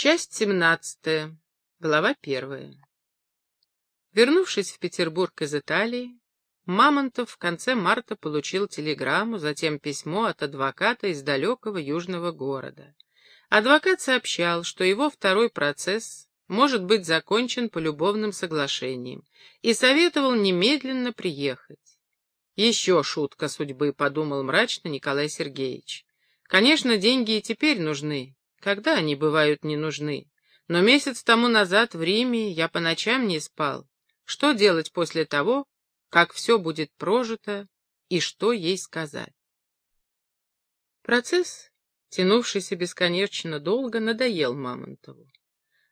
Часть семнадцатая. Глава первая. Вернувшись в Петербург из Италии, Мамонтов в конце марта получил телеграмму, затем письмо от адвоката из далекого южного города. Адвокат сообщал, что его второй процесс может быть закончен по любовным соглашениям, и советовал немедленно приехать. Еще шутка судьбы, подумал мрачно Николай Сергеевич. Конечно, деньги и теперь нужны, когда они бывают не нужны? Но месяц тому назад в Риме я по ночам не спал. Что делать после того, как все будет прожито и что ей сказать? Процесс, тянувшийся бесконечно долго, надоел Мамонтову.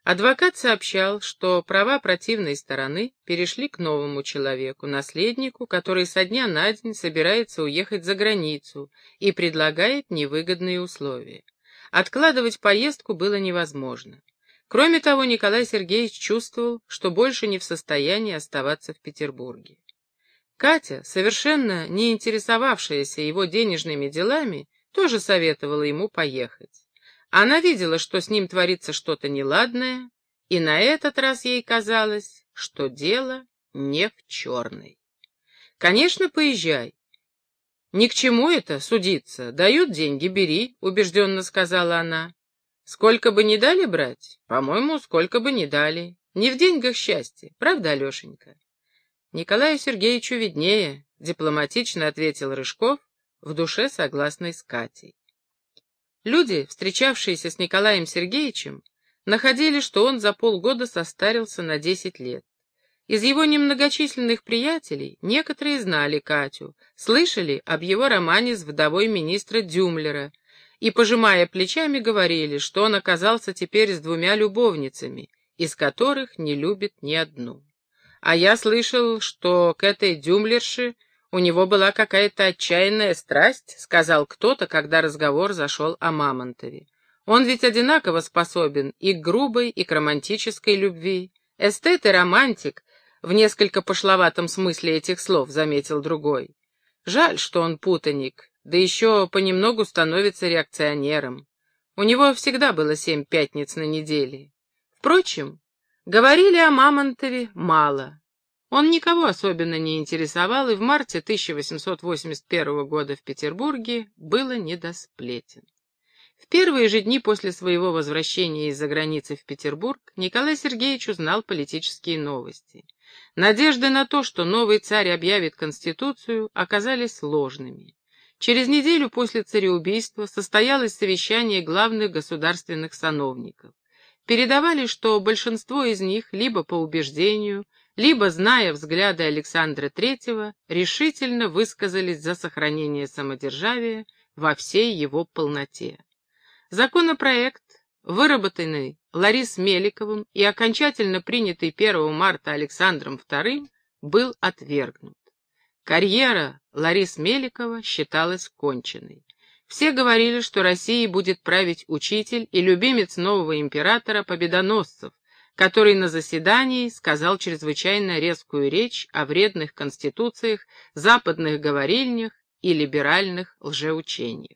Адвокат сообщал, что права противной стороны перешли к новому человеку, наследнику, который со дня на день собирается уехать за границу и предлагает невыгодные условия. Откладывать поездку было невозможно. Кроме того, Николай Сергеевич чувствовал, что больше не в состоянии оставаться в Петербурге. Катя, совершенно не интересовавшаяся его денежными делами, тоже советовала ему поехать. Она видела, что с ним творится что-то неладное, и на этот раз ей казалось, что дело не в черной. «Конечно, поезжай. «Ни к чему это судиться. Дают деньги, бери», — убежденно сказала она. «Сколько бы ни дали брать? По-моему, сколько бы ни дали. Не в деньгах счастье, правда, Алешенька?» «Николаю Сергеевичу виднее», — дипломатично ответил Рыжков, в душе согласный с Катей. Люди, встречавшиеся с Николаем Сергеевичем, находили, что он за полгода состарился на десять лет. Из его немногочисленных приятелей некоторые знали Катю, слышали об его романе с вдовой министра Дюмлера и, пожимая плечами, говорили, что он оказался теперь с двумя любовницами, из которых не любит ни одну. А я слышал, что к этой Дюмлерше у него была какая-то отчаянная страсть, сказал кто-то, когда разговор зашел о Мамонтове. Он ведь одинаково способен и к грубой, и к романтической любви. Эстет и романтик, в несколько пошловатом смысле этих слов, заметил другой. Жаль, что он путаник, да еще понемногу становится реакционером. У него всегда было семь пятниц на неделе. Впрочем, говорили о Мамонтове мало. Он никого особенно не интересовал, и в марте 1881 года в Петербурге было не до сплетен. В первые же дни после своего возвращения из-за границы в Петербург Николай Сергеевич узнал политические новости. Надежды на то, что новый царь объявит Конституцию, оказались ложными. Через неделю после цареубийства состоялось совещание главных государственных сановников. Передавали, что большинство из них либо по убеждению, либо, зная взгляды Александра III, решительно высказались за сохранение самодержавия во всей его полноте. Законопроект выработанный Ларис Меликовым и окончательно принятый 1 марта Александром II, был отвергнут. Карьера Ларис Меликова считалась конченной. Все говорили, что Россией будет править учитель и любимец нового императора Победоносцев, который на заседании сказал чрезвычайно резкую речь о вредных конституциях, западных говорильнях и либеральных лжеучениях.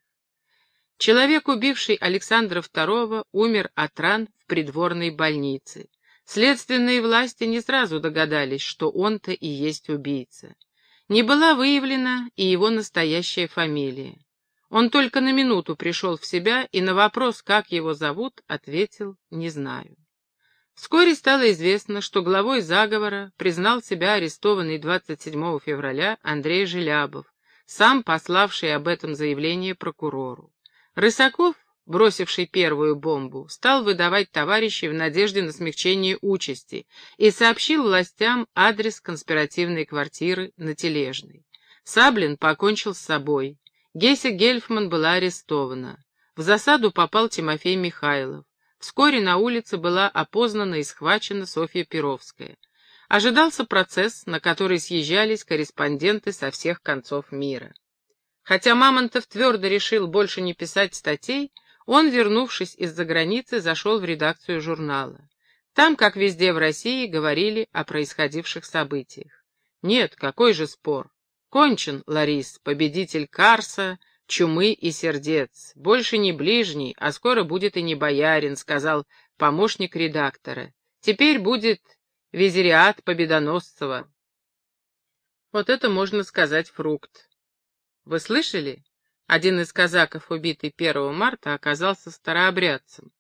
Человек, убивший Александра II, умер от ран в придворной больнице. Следственные власти не сразу догадались, что он-то и есть убийца. Не была выявлена и его настоящая фамилия. Он только на минуту пришел в себя и на вопрос, как его зовут, ответил «не знаю». Вскоре стало известно, что главой заговора признал себя арестованный 27 февраля Андрей Желябов, сам пославший об этом заявление прокурору. Рысаков, бросивший первую бомбу, стал выдавать товарищей в надежде на смягчение участи и сообщил властям адрес конспиративной квартиры на Тележной. Саблин покончил с собой. Геся Гельфман была арестована. В засаду попал Тимофей Михайлов. Вскоре на улице была опознана и схвачена Софья Перовская. Ожидался процесс, на который съезжались корреспонденты со всех концов мира. Хотя Мамонтов твердо решил больше не писать статей, он, вернувшись из-за границы, зашел в редакцию журнала. Там, как везде в России, говорили о происходивших событиях. Нет, какой же спор. Кончен, Ларис, победитель Карса, чумы и сердец. Больше не ближний, а скоро будет и не боярин, сказал помощник редактора. Теперь будет визириат Победоносцева. Вот это, можно сказать, фрукт. Вы слышали? Один из казаков, убитый 1 марта, оказался старообрядцем.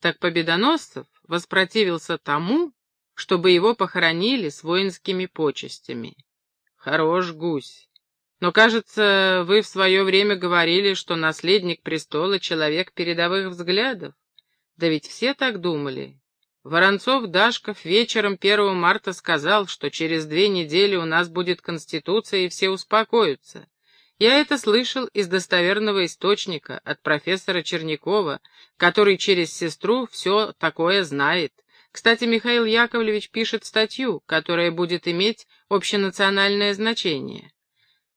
Так Победоносцев воспротивился тому, чтобы его похоронили с воинскими почестями. Хорош гусь. Но, кажется, вы в свое время говорили, что наследник престола — человек передовых взглядов. Да ведь все так думали. Воронцов-Дашков вечером 1 марта сказал, что через две недели у нас будет Конституция, и все успокоятся. Я это слышал из достоверного источника, от профессора Чернякова, который через сестру все такое знает. Кстати, Михаил Яковлевич пишет статью, которая будет иметь общенациональное значение.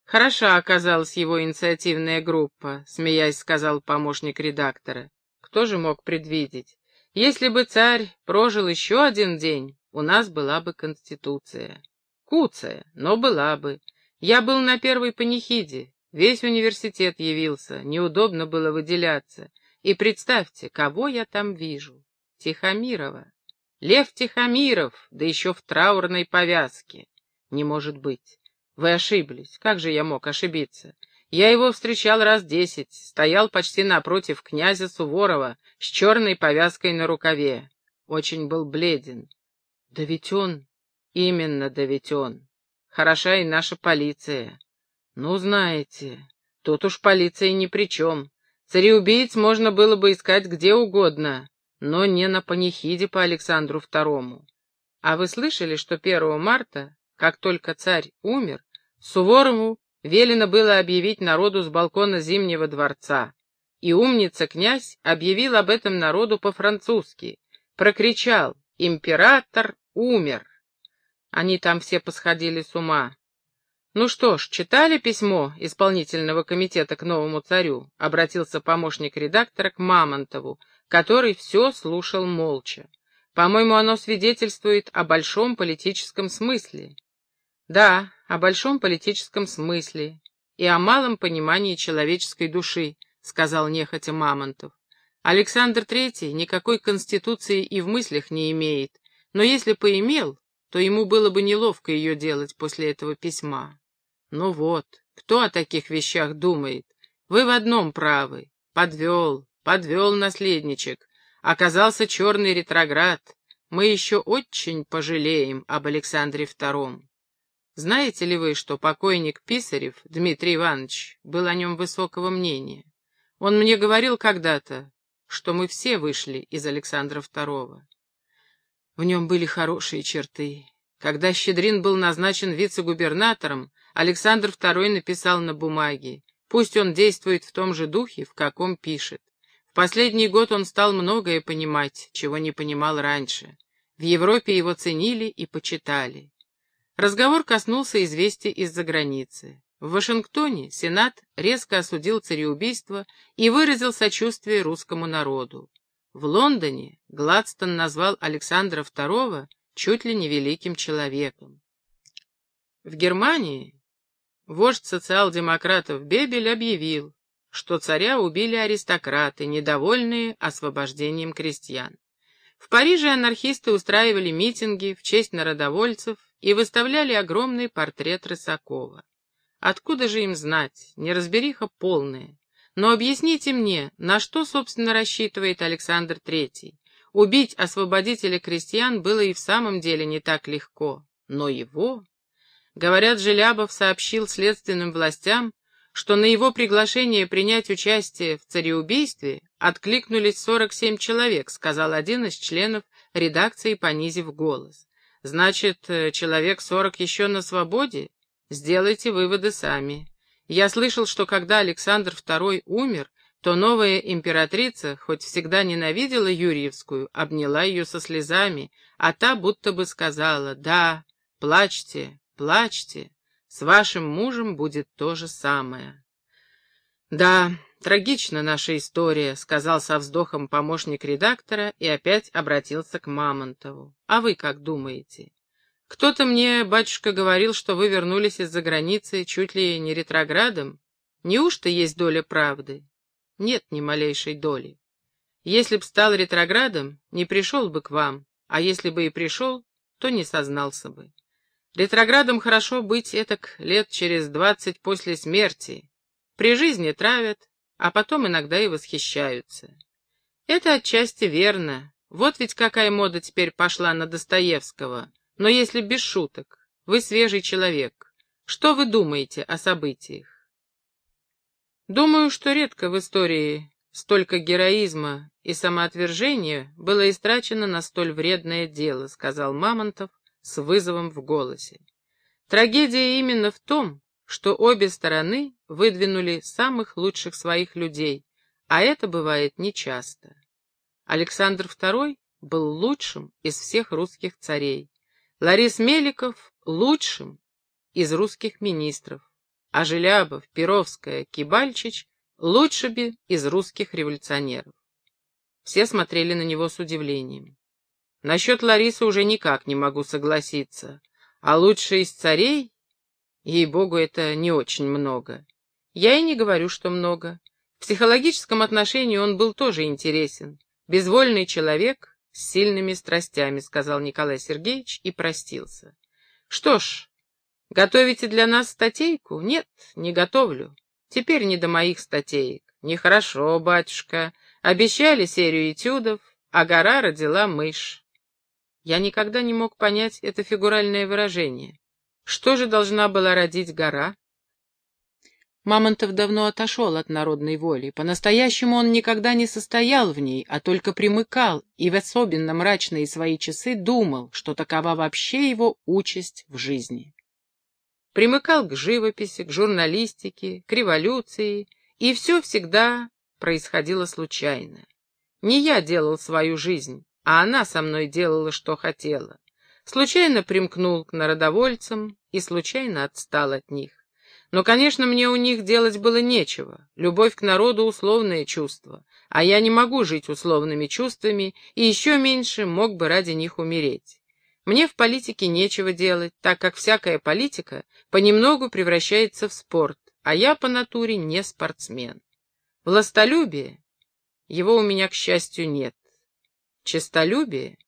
Хороша оказалась его инициативная группа, смеясь, сказал помощник редактора. Кто же мог предвидеть? Если бы царь прожил еще один день, у нас была бы конституция. Куцая, но была бы. Я был на первой панихиде, весь университет явился, неудобно было выделяться. И представьте, кого я там вижу. Тихомирова. Лев Тихомиров, да еще в траурной повязке. Не может быть. Вы ошиблись. Как же я мог ошибиться? Я его встречал раз десять, стоял почти напротив князя Суворова с черной повязкой на рукаве. Очень был бледен. Да ведь он... Именно, да ведь он. Хороша и наша полиция. Ну, знаете, тут уж полиция ни при чем. Цареубийц можно было бы искать где угодно, но не на панихиде по Александру Второму. А вы слышали, что 1 марта, как только царь умер, Суворову велено было объявить народу с балкона Зимнего дворца. И умница-князь объявил об этом народу по-французски. Прокричал «Император умер!» Они там все посходили с ума. «Ну что ж, читали письмо исполнительного комитета к новому царю?» — обратился помощник редактора к Мамонтову, который все слушал молча. «По-моему, оно свидетельствует о большом политическом смысле». «Да, о большом политическом смысле и о малом понимании человеческой души, сказал нехотя Мамонтов. Александр Третий никакой конституции и в мыслях не имеет, но если поимел, то ему было бы неловко ее делать после этого письма. Ну вот, кто о таких вещах думает? Вы в одном правы. Подвел, подвел наследничек. Оказался черный ретроград. Мы еще очень пожалеем об Александре Втором. Знаете ли вы, что покойник Писарев, Дмитрий Иванович, был о нем высокого мнения? Он мне говорил когда-то, что мы все вышли из Александра II. В нем были хорошие черты. Когда Щедрин был назначен вице-губернатором, Александр II написал на бумаге, пусть он действует в том же духе, в каком пишет. В последний год он стал многое понимать, чего не понимал раньше. В Европе его ценили и почитали. Разговор коснулся известий из-за границы. В Вашингтоне Сенат резко осудил цареубийство и выразил сочувствие русскому народу. В Лондоне Гладстон назвал Александра II чуть ли не великим человеком. В Германии вождь социал-демократов Бебель объявил, что царя убили аристократы, недовольные освобождением крестьян. В Париже анархисты устраивали митинги в честь народовольцев и выставляли огромный портрет Рысакова. Откуда же им знать, неразбериха полная. Но объясните мне, на что, собственно, рассчитывает Александр Третий? Убить освободителя крестьян было и в самом деле не так легко. Но его... Говорят, Желябов сообщил следственным властям, что на его приглашение принять участие в цареубийстве откликнулись 47 человек, сказал один из членов редакции, понизив голос. Значит, человек сорок еще на свободе? Сделайте выводы сами. Я слышал, что когда Александр II умер, то новая императрица, хоть всегда ненавидела Юрьевскую, обняла ее со слезами, а та будто бы сказала «Да, плачьте, плачьте, с вашим мужем будет то же самое». «Да, трагична наша история», — сказал со вздохом помощник редактора и опять обратился к Мамонтову. «А вы как думаете?» «Кто-то мне, батюшка, говорил, что вы вернулись из-за границы чуть ли не ретроградом. Неужто есть доля правды?» «Нет ни малейшей доли. Если б стал ретроградом, не пришел бы к вам, а если бы и пришел, то не сознался бы. Ретроградом хорошо быть этак лет через двадцать после смерти. При жизни травят, а потом иногда и восхищаются. Это отчасти верно. Вот ведь какая мода теперь пошла на Достоевского. Но если без шуток, вы свежий человек. Что вы думаете о событиях? Думаю, что редко в истории столько героизма и самоотвержения было истрачено на столь вредное дело, сказал Мамонтов с вызовом в голосе. Трагедия именно в том, что обе стороны выдвинули самых лучших своих людей, а это бывает нечасто. Александр II был лучшим из всех русских царей, Ларис Меликов — лучшим из русских министров, а Желябов, Перовская, Кибальчич — лучше бы из русских революционеров. Все смотрели на него с удивлением. Насчет Ларисы уже никак не могу согласиться, а лучший из царей Ей-богу, это не очень много. Я и не говорю, что много. В психологическом отношении он был тоже интересен. Безвольный человек с сильными страстями, сказал Николай Сергеевич и простился. Что ж, готовите для нас статейку? Нет, не готовлю. Теперь не до моих статеек. Нехорошо, батюшка. Обещали серию этюдов, а гора родила мышь. Я никогда не мог понять это фигуральное выражение. Что же должна была родить гора? Мамонтов давно отошел от народной воли. По-настоящему он никогда не состоял в ней, а только примыкал и в особенно мрачные свои часы думал, что такова вообще его участь в жизни. Примыкал к живописи, к журналистике, к революции, и все всегда происходило случайно. Не я делал свою жизнь, а она со мной делала, что хотела. Случайно примкнул к народовольцам, и случайно отстал от них. Но, конечно, мне у них делать было нечего. Любовь к народу — условное чувство, а я не могу жить условными чувствами и еще меньше мог бы ради них умереть. Мне в политике нечего делать, так как всякая политика понемногу превращается в спорт, а я по натуре не спортсмен. Властолюбие? Его у меня, к счастью, нет. Честолюбие?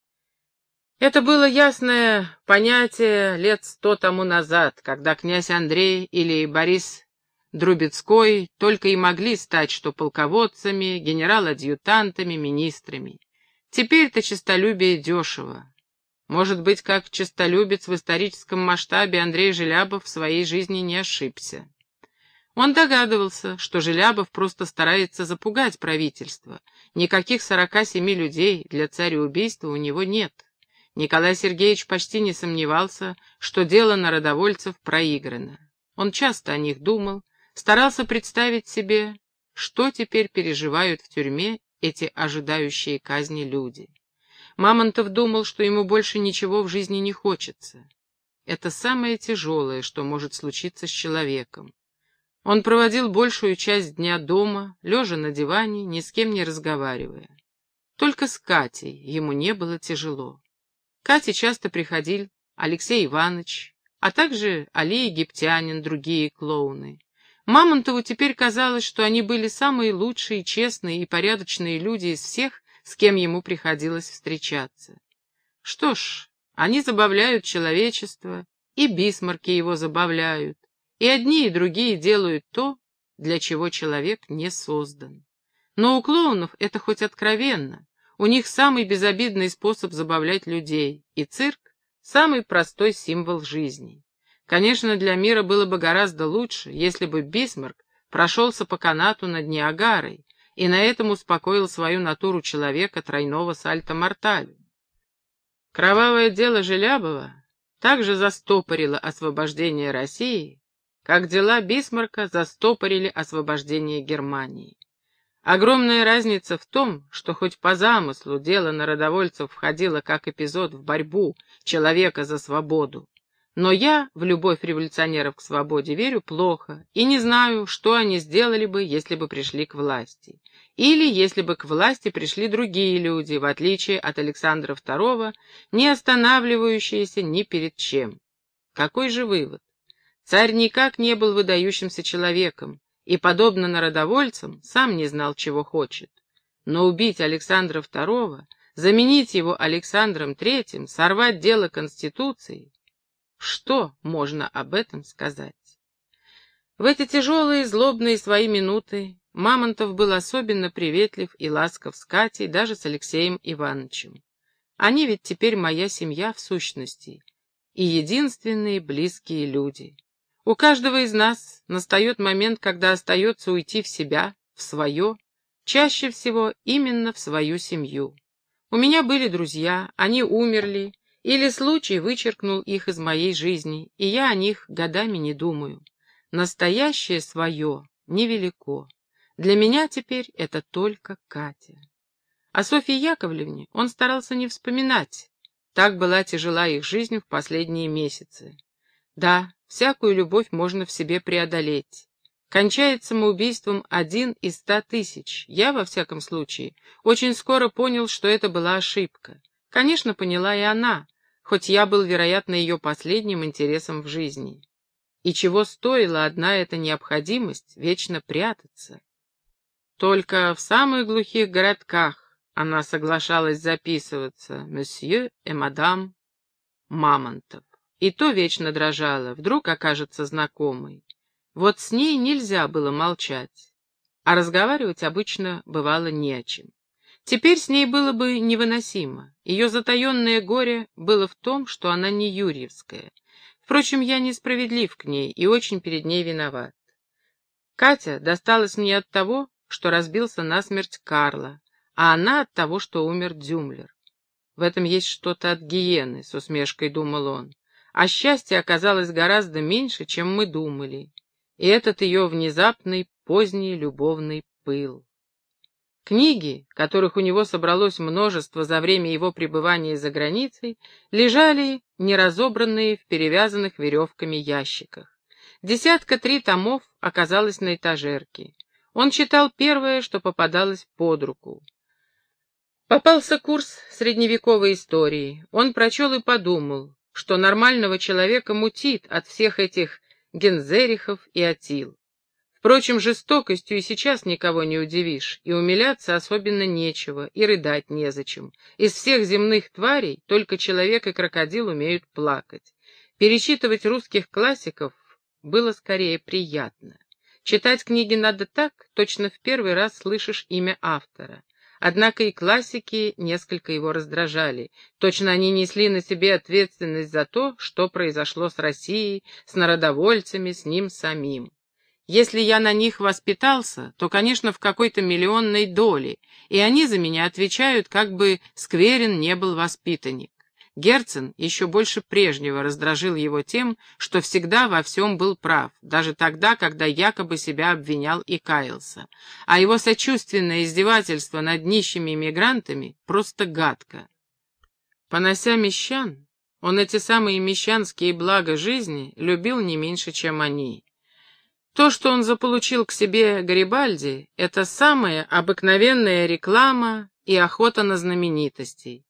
Это было ясное понятие лет сто тому назад, когда князь Андрей или Борис Друбецкой только и могли стать что полководцами, генерал-адъютантами, министрами. Теперь-то честолюбие дешево. Может быть, как честолюбец в историческом масштабе Андрей Желябов в своей жизни не ошибся. Он догадывался, что Желябов просто старается запугать правительство. Никаких сорока семи людей для цареубийства у него нет. Николай Сергеевич почти не сомневался, что дело народовольцев проиграно. Он часто о них думал, старался представить себе, что теперь переживают в тюрьме эти ожидающие казни люди. Мамонтов думал, что ему больше ничего в жизни не хочется. Это самое тяжелое, что может случиться с человеком. Он проводил большую часть дня дома, лежа на диване, ни с кем не разговаривая. Только с Катей ему не было тяжело. Кате часто приходил Алексей Иванович, а также Али Египтянин, другие клоуны. Мамонтову теперь казалось, что они были самые лучшие, честные и порядочные люди из всех, с кем ему приходилось встречаться. Что ж, они забавляют человечество, и бисмарки его забавляют, и одни и другие делают то, для чего человек не создан. Но у клоунов это хоть откровенно, у них самый безобидный способ забавлять людей, и цирк — самый простой символ жизни. Конечно, для мира было бы гораздо лучше, если бы Бисмарк прошелся по канату над Ниагарой и на этом успокоил свою натуру человека тройного сальто-морталю. Кровавое дело Желябова также застопорило освобождение России, как дела Бисмарка застопорили освобождение Германии. Огромная разница в том, что хоть по замыслу дело народовольцев входило как эпизод в борьбу человека за свободу, но я в любовь революционеров к свободе верю плохо и не знаю, что они сделали бы, если бы пришли к власти. Или если бы к власти пришли другие люди, в отличие от Александра II, не останавливающиеся ни перед чем. Какой же вывод? Царь никак не был выдающимся человеком, и, подобно народовольцам, сам не знал, чего хочет. Но убить Александра II, заменить его Александром III, сорвать дело Конституции — что можно об этом сказать? В эти тяжелые, злобные свои минуты Мамонтов был особенно приветлив и ласков с Катей, даже с Алексеем Ивановичем. Они ведь теперь моя семья в сущности и единственные близкие люди. У каждого из нас настает момент, когда остается уйти в себя, в свое, чаще всего именно в свою семью. У меня были друзья, они умерли, или случай вычеркнул их из моей жизни, и я о них годами не думаю. Настоящее свое невелико. Для меня теперь это только Катя. О Софье Яковлевне он старался не вспоминать. Так была тяжела их жизнь в последние месяцы. Да, всякую любовь можно в себе преодолеть. Кончает самоубийством один из ста тысяч. Я, во всяком случае, очень скоро понял, что это была ошибка. Конечно, поняла и она, хоть я был, вероятно, ее последним интересом в жизни. И чего стоила одна эта необходимость вечно прятаться? Только в самых глухих городках она соглашалась записываться «Месье и мадам Мамонтов». И то вечно дрожала, вдруг окажется знакомой. Вот с ней нельзя было молчать, а разговаривать обычно бывало не о чем. Теперь с ней было бы невыносимо. Ее затаенное горе было в том, что она не Юрьевская. Впрочем, я несправедлив к ней и очень перед ней виноват. Катя досталась мне от того, что разбился насмерть Карла, а она от того, что умер Дюмлер. В этом есть что-то от гиены, с усмешкой думал он. А счастье оказалось гораздо меньше, чем мы думали. И этот ее внезапный, поздний любовный пыл. Книги, которых у него собралось множество за время его пребывания за границей, лежали неразобранные в перевязанных веревками ящиках. Десятка три томов оказалось на этажерке. Он читал первое, что попадалось под руку. Попался курс средневековой истории. Он прочел и подумал, что нормального человека мутит от всех этих Гензерихов и Атил. Впрочем, жестокостью и сейчас никого не удивишь, и умиляться особенно нечего, и рыдать незачем. Из всех земных тварей только человек и крокодил умеют плакать. Перечитывать русских классиков было скорее приятно. Читать книги надо так, точно в первый раз слышишь имя автора. Однако и классики несколько его раздражали. Точно они несли на себе ответственность за то, что произошло с Россией, с народовольцами, с ним самим. Если я на них воспитался, то, конечно, в какой-то миллионной доле, и они за меня отвечают, как бы скверен не был воспитанник. Герцен еще больше прежнего раздражил его тем, что всегда во всем был прав, даже тогда, когда якобы себя обвинял и каялся. А его сочувственное издевательство над нищими иммигрантами просто гадко. Понося мещан, он эти самые мещанские блага жизни любил не меньше, чем они. То, что он заполучил к себе Гарибальди, это самая обыкновенная реклама и охота на знаменитостей.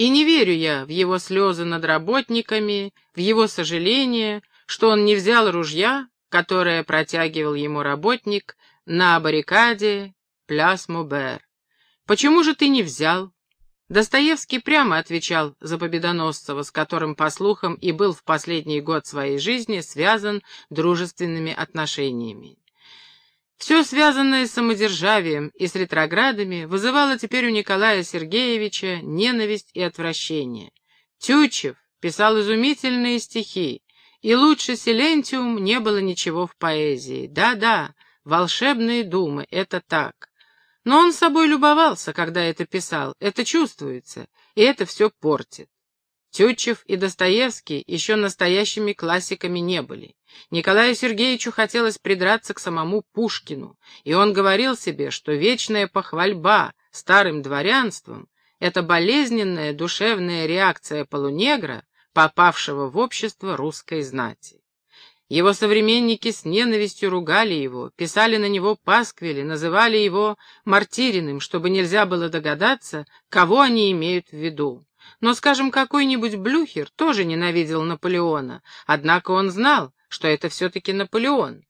И не верю я в его слезы над работниками, в его сожаление, что он не взял ружья, которое протягивал ему работник на баррикаде Пляс Мубер. Почему же ты не взял? Достоевский прямо отвечал за Победоносцева, с которым, по слухам, и был в последний год своей жизни связан дружественными отношениями. Все связанное с самодержавием и с ретроградами вызывало теперь у Николая Сергеевича ненависть и отвращение. Тютчев писал изумительные стихи, и лучше Силентиум не было ничего в поэзии. Да-да, волшебные думы, это так. Но он собой любовался, когда это писал, это чувствуется, и это все портит. Тютчев и Достоевский еще настоящими классиками не были. Николаю Сергеевичу хотелось придраться к самому Пушкину, и он говорил себе, что вечная похвальба старым дворянством — это болезненная душевная реакция полунегра, попавшего в общество русской знати. Его современники с ненавистью ругали его, писали на него пасквили, называли его мартириным, чтобы нельзя было догадаться, кого они имеют в виду. Но, скажем, какой-нибудь Блюхер тоже ненавидел Наполеона, однако он знал, что это все-таки Наполеон.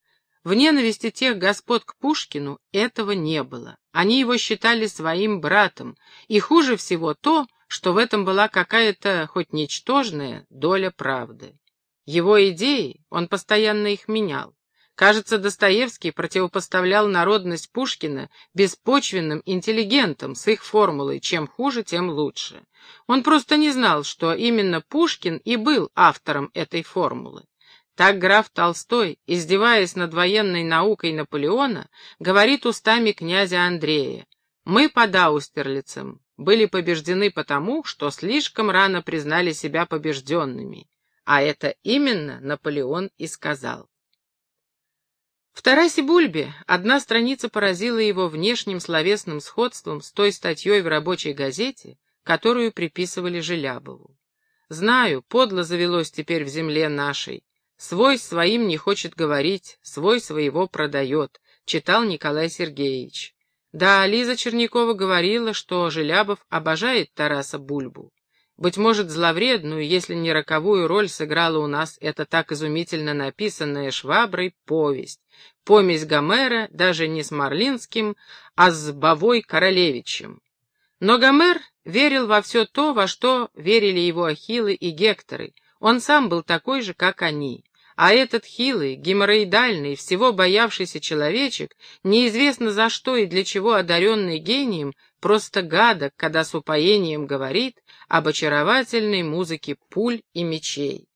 В ненависти тех господ к Пушкину этого не было. Они его считали своим братом, и хуже всего то, что в этом была какая-то, хоть ничтожная, доля правды. Его идеи, он постоянно их менял. Кажется, Достоевский противопоставлял народность Пушкина беспочвенным интеллигентам с их формулой «чем хуже, тем лучше». Он просто не знал, что именно Пушкин и был автором этой формулы. Так граф Толстой, издеваясь над военной наукой Наполеона, говорит устами князя Андрея. «Мы под Аустерлицем были побеждены потому, что слишком рано признали себя побежденными». А это именно Наполеон и сказал. В Тарасе Бульбе одна страница поразила его внешним словесным сходством с той статьей в рабочей газете, которую приписывали Желябову. Знаю, подло завелось теперь в земле нашей. Свой своим не хочет говорить, свой своего продает, читал Николай Сергеевич. Да, Лиза Чернякова говорила, что Желябов обожает Тараса Бульбу. Быть может, зловредную, если не роковую роль сыграла у нас эта так изумительно написанная шваброй повесть. Помесь Гомера даже не с Марлинским, а с Бавой Королевичем. Но Гомер верил во все то, во что верили его Ахиллы и Гекторы. Он сам был такой же, как они. А этот хилый, геморроидальный, всего боявшийся человечек, неизвестно за что и для чего одаренный гением, просто гадок, когда с упоением говорит об очаровательной музыке пуль и мечей.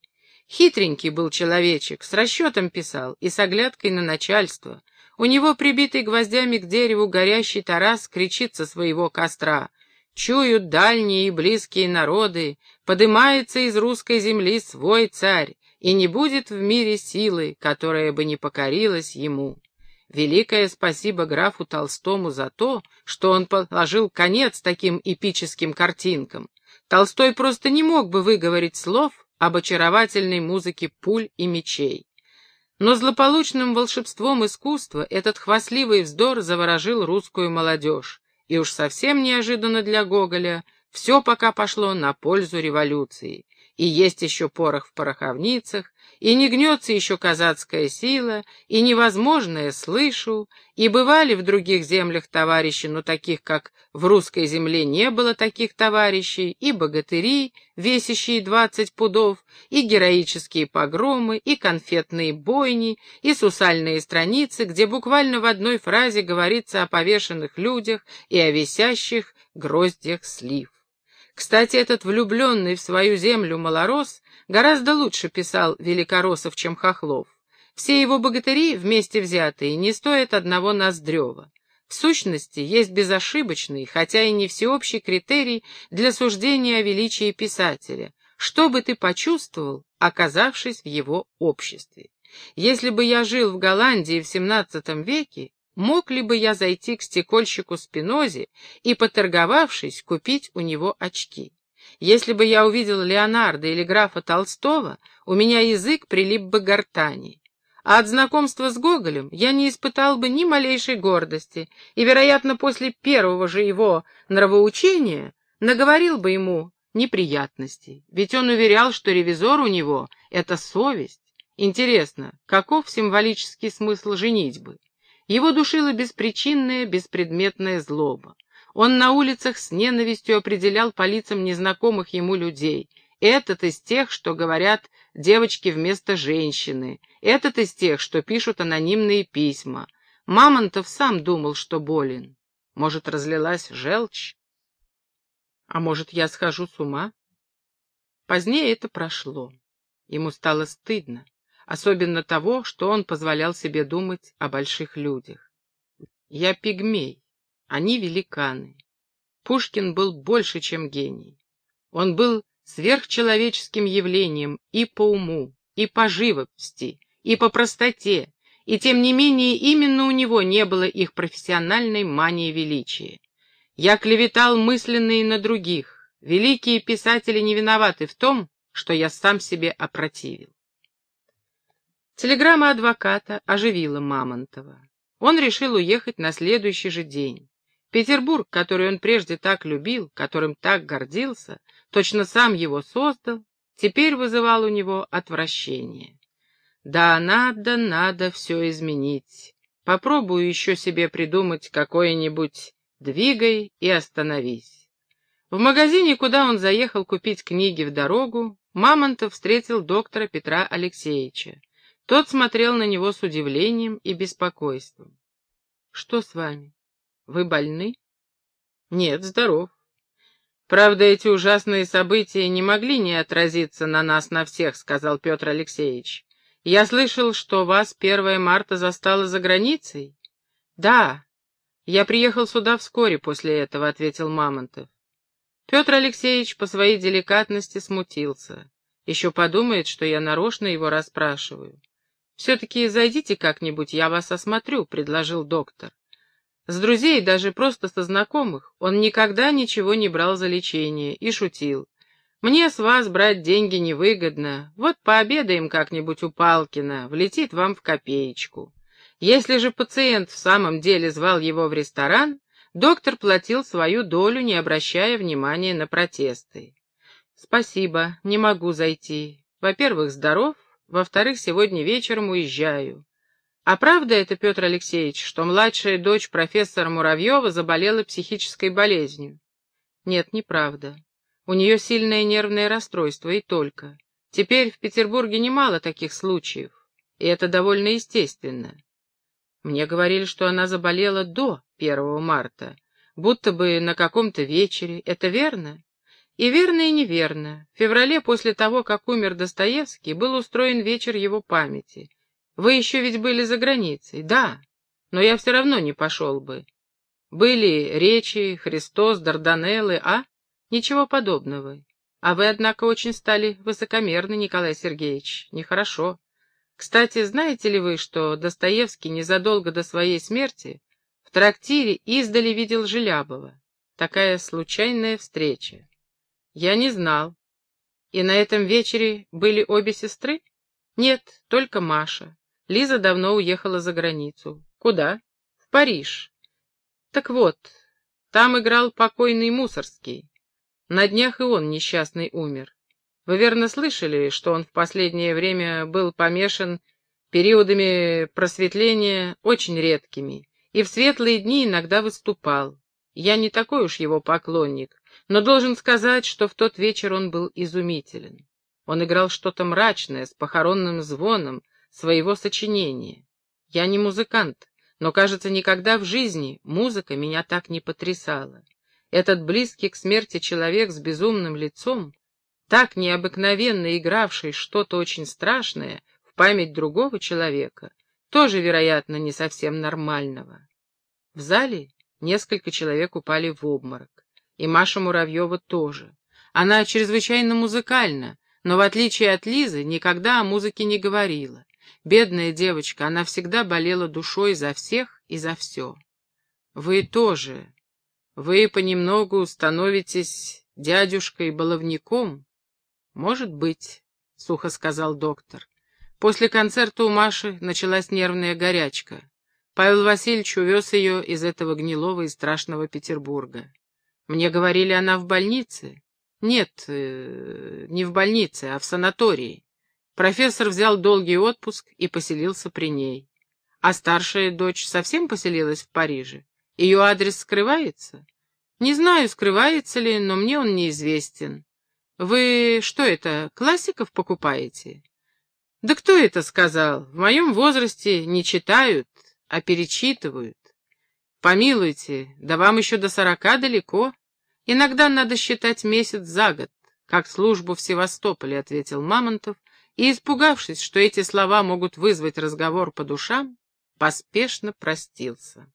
Хитренький был человечек, с расчетом писал и с оглядкой на начальство. У него, прибитый гвоздями к дереву, горящий Тарас кричит со своего костра. Чуют дальние и близкие народы, подымается из русской земли свой царь, и не будет в мире силы, которая бы не покорилась ему. Великое спасибо графу Толстому за то, что он положил конец таким эпическим картинкам. Толстой просто не мог бы выговорить слов об очаровательной музыке пуль и мечей. Но злополучным волшебством искусства этот хвастливый вздор заворожил русскую молодежь, и уж совсем неожиданно для Гоголя все пока пошло на пользу революции и есть еще порох в пороховницах, и не гнется еще казацкая сила, и невозможное слышу, и бывали в других землях товарищи, но таких, как в русской земле, не было таких товарищей, и богатыри, весящие двадцать пудов, и героические погромы, и конфетные бойни, и сусальные страницы, где буквально в одной фразе говорится о повешенных людях и о висящих гроздьях слив. Кстати, этот влюбленный в свою землю малорос гораздо лучше писал Великоросов, чем Хохлов. Все его богатыри, вместе взятые, не стоят одного Ноздрева. В сущности, есть безошибочный, хотя и не всеобщий критерий для суждения о величии писателя. Что бы ты почувствовал, оказавшись в его обществе? Если бы я жил в Голландии в XVII веке, Мог ли бы я зайти к стекольщику Спинозе и, поторговавшись, купить у него очки? Если бы я увидел Леонардо или графа Толстого, у меня язык прилип бы гортани. А от знакомства с Гоголем я не испытал бы ни малейшей гордости, и, вероятно, после первого же его нравоучения наговорил бы ему неприятностей, ведь он уверял, что ревизор у него — это совесть. Интересно, каков символический смысл женитьбы? Его душила беспричинная, беспредметная злоба. Он на улицах с ненавистью определял по лицам незнакомых ему людей. Этот из тех, что говорят девочки вместо женщины. Этот из тех, что пишут анонимные письма. Мамонтов сам думал, что болен. Может, разлилась желчь? А может, я схожу с ума? Позднее это прошло. Ему стало стыдно особенно того, что он позволял себе думать о больших людях. Я пигмей, они великаны. Пушкин был больше, чем гений. Он был сверхчеловеческим явлением и по уму, и по живописи, и по простоте, и тем не менее именно у него не было их профессиональной мании величия. Я клеветал мысленные на других. Великие писатели не виноваты в том, что я сам себе опротивил. Телеграмма адвоката оживила Мамонтова. Он решил уехать на следующий же день. Петербург, который он прежде так любил, которым так гордился, точно сам его создал, теперь вызывал у него отвращение. Да, надо, надо все изменить. Попробую еще себе придумать какое-нибудь «двигай и остановись». В магазине, куда он заехал купить книги в дорогу, Мамонтов встретил доктора Петра Алексеевича. Тот смотрел на него с удивлением и беспокойством. «Что с вами? Вы больны?» «Нет, здоров. Правда, эти ужасные события не могли не отразиться на нас, на всех», — сказал Петр Алексеевич. «Я слышал, что вас 1 марта застало за границей?» «Да, я приехал сюда вскоре после этого», — ответил Мамонтов. Петр Алексеевич по своей деликатности смутился. Еще подумает, что я нарочно его расспрашиваю. «Все-таки зайдите как-нибудь, я вас осмотрю», — предложил доктор. С друзей, даже просто со знакомых, он никогда ничего не брал за лечение и шутил. «Мне с вас брать деньги невыгодно, вот пообедаем как-нибудь у Палкина, влетит вам в копеечку». Если же пациент в самом деле звал его в ресторан, доктор платил свою долю, не обращая внимания на протесты. «Спасибо, не могу зайти. Во-первых, здоров, во-вторых, сегодня вечером уезжаю. А правда это, Петр Алексеевич, что младшая дочь профессора Муравьева заболела психической болезнью? Нет, неправда. У нее сильное нервное расстройство, и только. Теперь в Петербурге немало таких случаев, и это довольно естественно. Мне говорили, что она заболела до 1 марта, будто бы на каком-то вечере. Это верно? И верно, и неверно. В феврале, после того, как умер Достоевский, был устроен вечер его памяти. Вы еще ведь были за границей, да, но я все равно не пошел бы. Были речи, Христос, Дарданеллы, а? Ничего подобного. А вы, однако, очень стали высокомерны, Николай Сергеевич. Нехорошо. Кстати, знаете ли вы, что Достоевский незадолго до своей смерти в трактире издали видел Желябова? Такая случайная встреча. Я не знал. И на этом вечере были обе сестры? Нет, только Маша. Лиза давно уехала за границу. Куда? В Париж. Так вот, там играл покойный Мусорский. На днях и он несчастный умер. Вы верно слышали, что он в последнее время был помешан периодами просветления очень редкими, и в светлые дни иногда выступал. Я не такой уж его поклонник, но должен сказать, что в тот вечер он был изумителен. Он играл что-то мрачное, с похоронным звоном, своего сочинения. Я не музыкант, но, кажется, никогда в жизни музыка меня так не потрясала. Этот близкий к смерти человек с безумным лицом, так необыкновенно игравший что-то очень страшное в память другого человека, тоже, вероятно, не совсем нормального. В зале несколько человек упали в обморок. И Маша Муравьева тоже. Она чрезвычайно музыкальна, но в отличие от Лизы никогда о музыке не говорила. Бедная девочка, она всегда болела душой за всех и за все. Вы тоже. Вы понемногу становитесь дядюшкой-баловником? Может быть, — сухо сказал доктор. После концерта у Маши началась нервная горячка. Павел Васильевич увез ее из этого гнилого и страшного Петербурга. Мне говорили, она в больнице. Нет, э, не в больнице, а в санатории. Профессор взял долгий отпуск и поселился при ней. А старшая дочь совсем поселилась в Париже? Ее адрес скрывается? Не знаю, скрывается ли, но мне он неизвестен. Вы что это, классиков покупаете? Да кто это сказал? В моем возрасте не читают, а перечитывают. Помилуйте, да вам еще до сорока далеко. Иногда надо считать месяц за год, как службу в Севастополе, — ответил Мамонтов, и, испугавшись, что эти слова могут вызвать разговор по душам, поспешно простился.